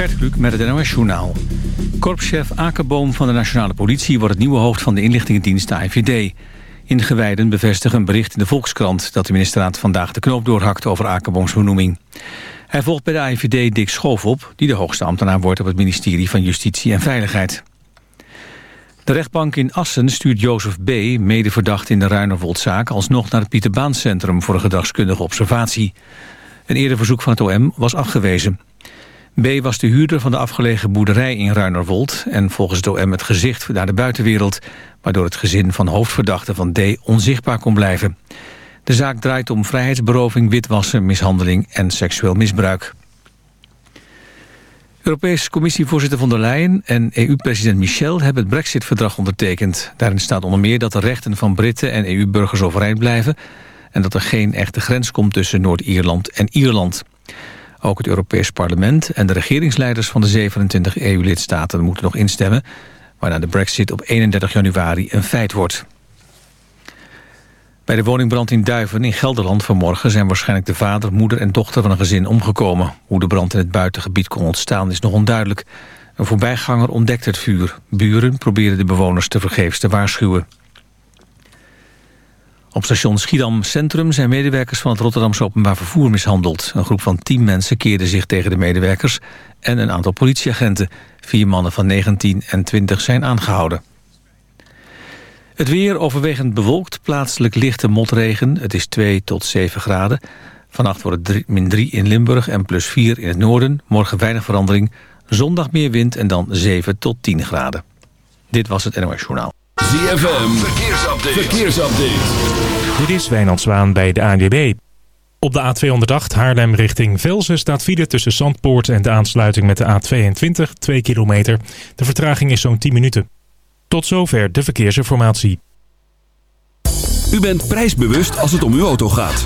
Gert Kluk met het NOS Journaal. Korpschef Akerboom van de Nationale Politie wordt het nieuwe hoofd van de inlichtingendienst AIVD. Ingewijden bevestigen een bericht in de Volkskrant... dat de ministerraad vandaag de knoop doorhakt over Akerbooms benoeming. Hij volgt bij de AIVD Dick Schoof op... die de hoogste ambtenaar wordt op het ministerie van Justitie en Veiligheid. De rechtbank in Assen stuurt Jozef B., medeverdacht in de Ruinerwoldzaak... alsnog naar het Pieterbaancentrum voor een gedragskundige observatie. Een eerder verzoek van het OM was afgewezen. B. was de huurder van de afgelegen boerderij in Ruinerwold... en volgens het OM het gezicht naar de buitenwereld... waardoor het gezin van hoofdverdachte van D. onzichtbaar kon blijven. De zaak draait om vrijheidsberoving, witwassen, mishandeling en seksueel misbruik. Europese Commissievoorzitter von der Leyen en EU-president Michel hebben het Brexit-verdrag ondertekend. Daarin staat onder meer dat de rechten van Britten en EU-burgers overeind blijven... en dat er geen echte grens komt tussen Noord-Ierland en Ierland. Ook het Europees Parlement en de regeringsleiders van de 27 EU-lidstaten moeten nog instemmen... waarna de brexit op 31 januari een feit wordt. Bij de woningbrand in Duiven in Gelderland vanmorgen... zijn waarschijnlijk de vader, moeder en dochter van een gezin omgekomen. Hoe de brand in het buitengebied kon ontstaan is nog onduidelijk. Een voorbijganger ontdekte het vuur. Buren proberen de bewoners te vergeefs te waarschuwen. Op station Schiedam Centrum zijn medewerkers van het Rotterdamse Openbaar Vervoer mishandeld. Een groep van tien mensen keerde zich tegen de medewerkers en een aantal politieagenten. Vier mannen van 19 en 20 zijn aangehouden. Het weer overwegend bewolkt, plaatselijk lichte motregen. Het is 2 tot 7 graden. Vannacht wordt het min 3 in Limburg en plus 4 in het noorden. Morgen weinig verandering. Zondag meer wind en dan 7 tot 10 graden. Dit was het NOS Journaal. ZFM, verkeersupdate. verkeersupdate. Dit is Wijnand Zwaan bij de ANWB. Op de A208 Haarlem richting Velsen staat file tussen Zandpoort en de aansluiting met de A22, 2 kilometer. De vertraging is zo'n 10 minuten. Tot zover de verkeersinformatie. U bent prijsbewust als het om uw auto gaat.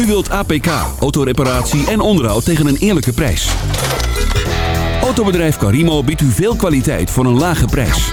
U wilt APK, autoreparatie en onderhoud tegen een eerlijke prijs. Autobedrijf Carimo biedt u veel kwaliteit voor een lage prijs.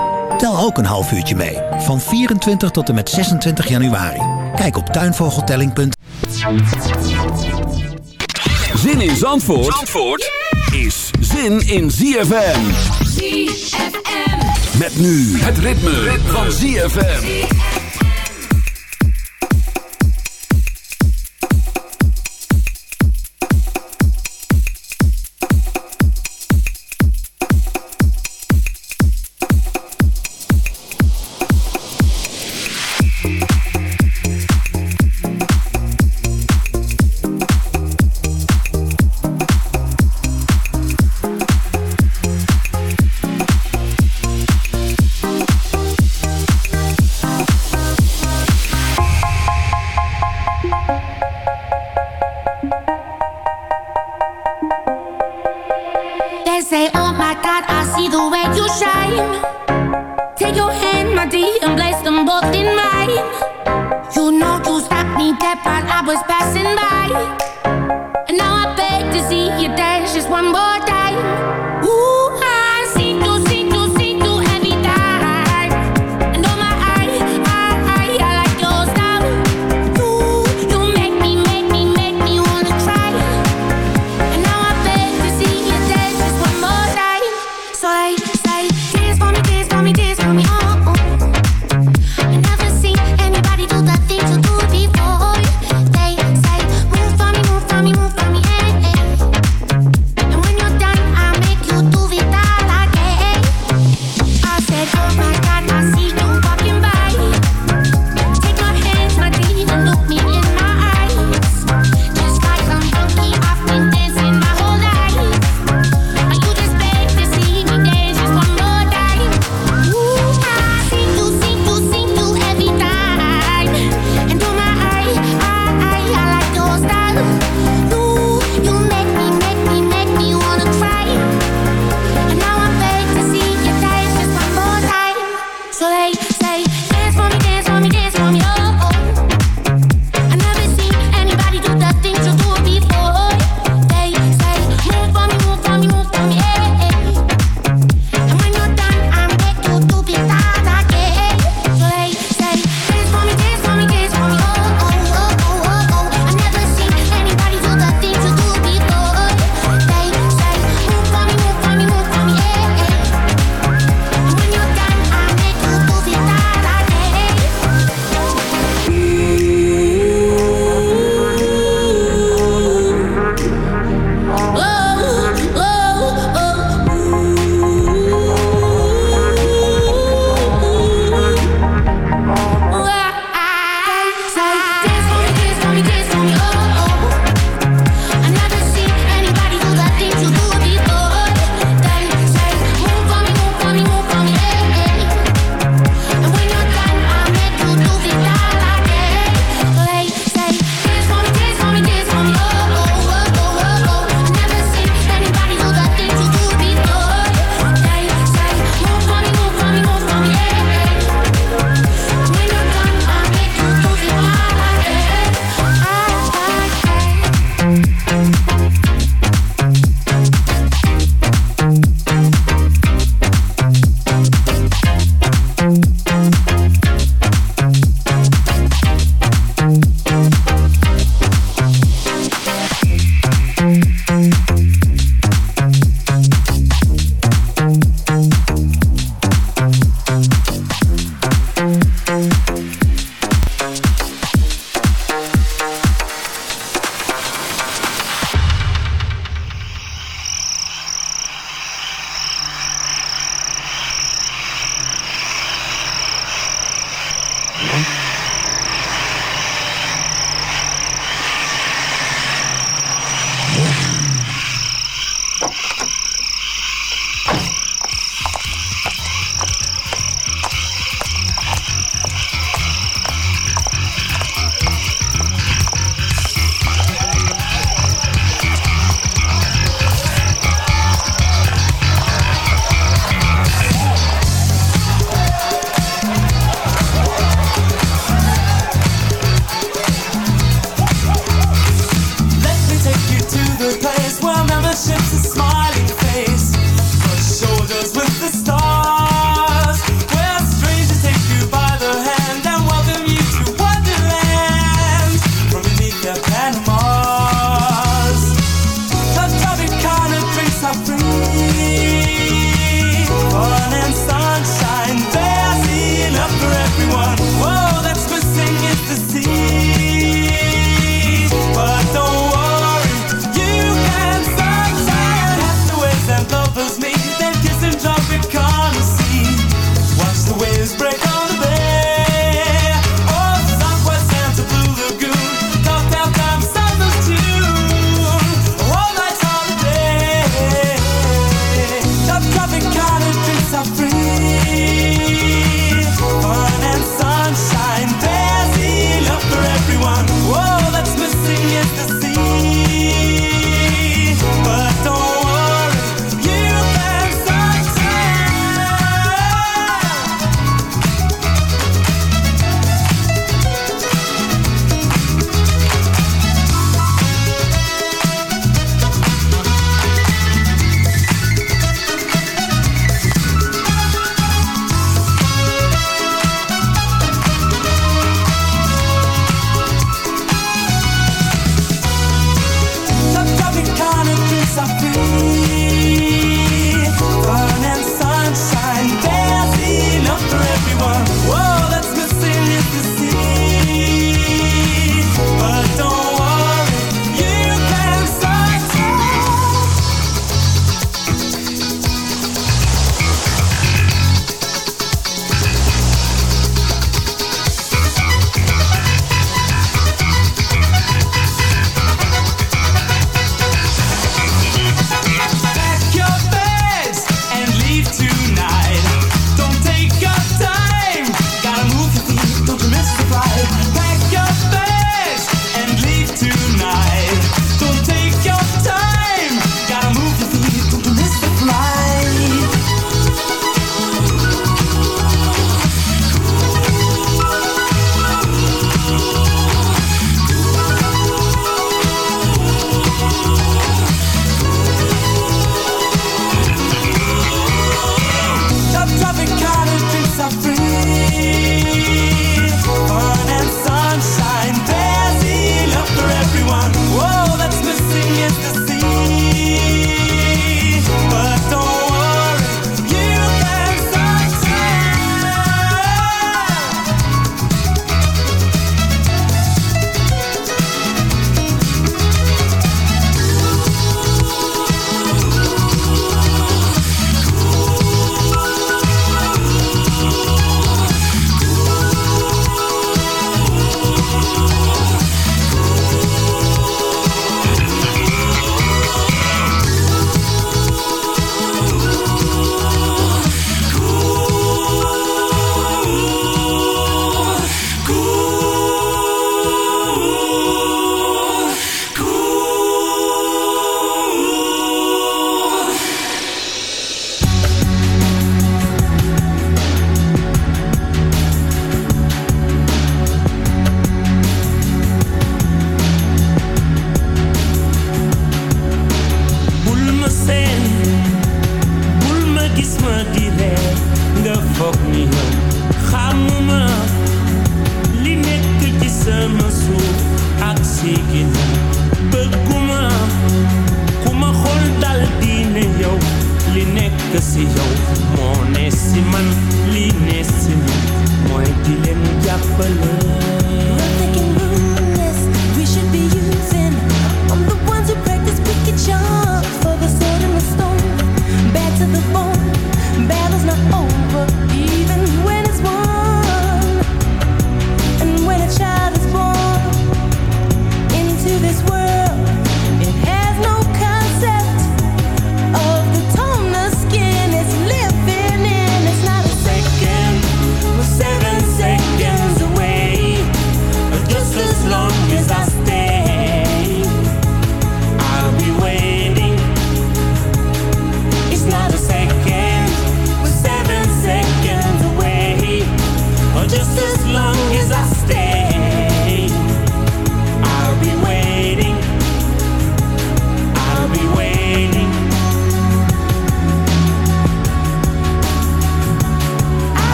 Tel ook een half uurtje mee. Van 24 tot en met 26 januari. Kijk op tuinvogeltelling.nl Zin in Zandvoort, Zandvoort is zin in ZFM. ZFM. Met nu het ritme, ritme. van ZFM.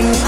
rising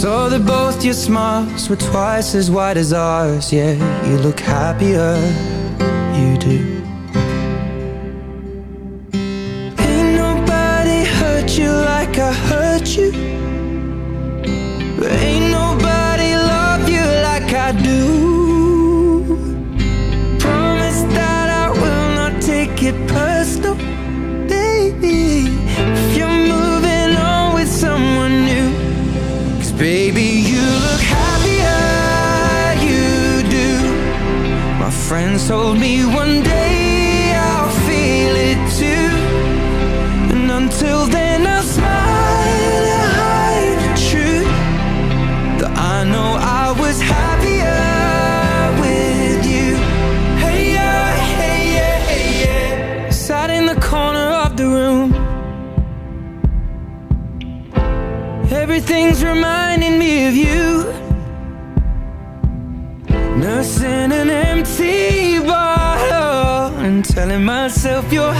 Saw that both your smiles were twice as wide as ours. Yeah, you look happier. You do. Baby, you look happier, you do. My friends told me one day yourself your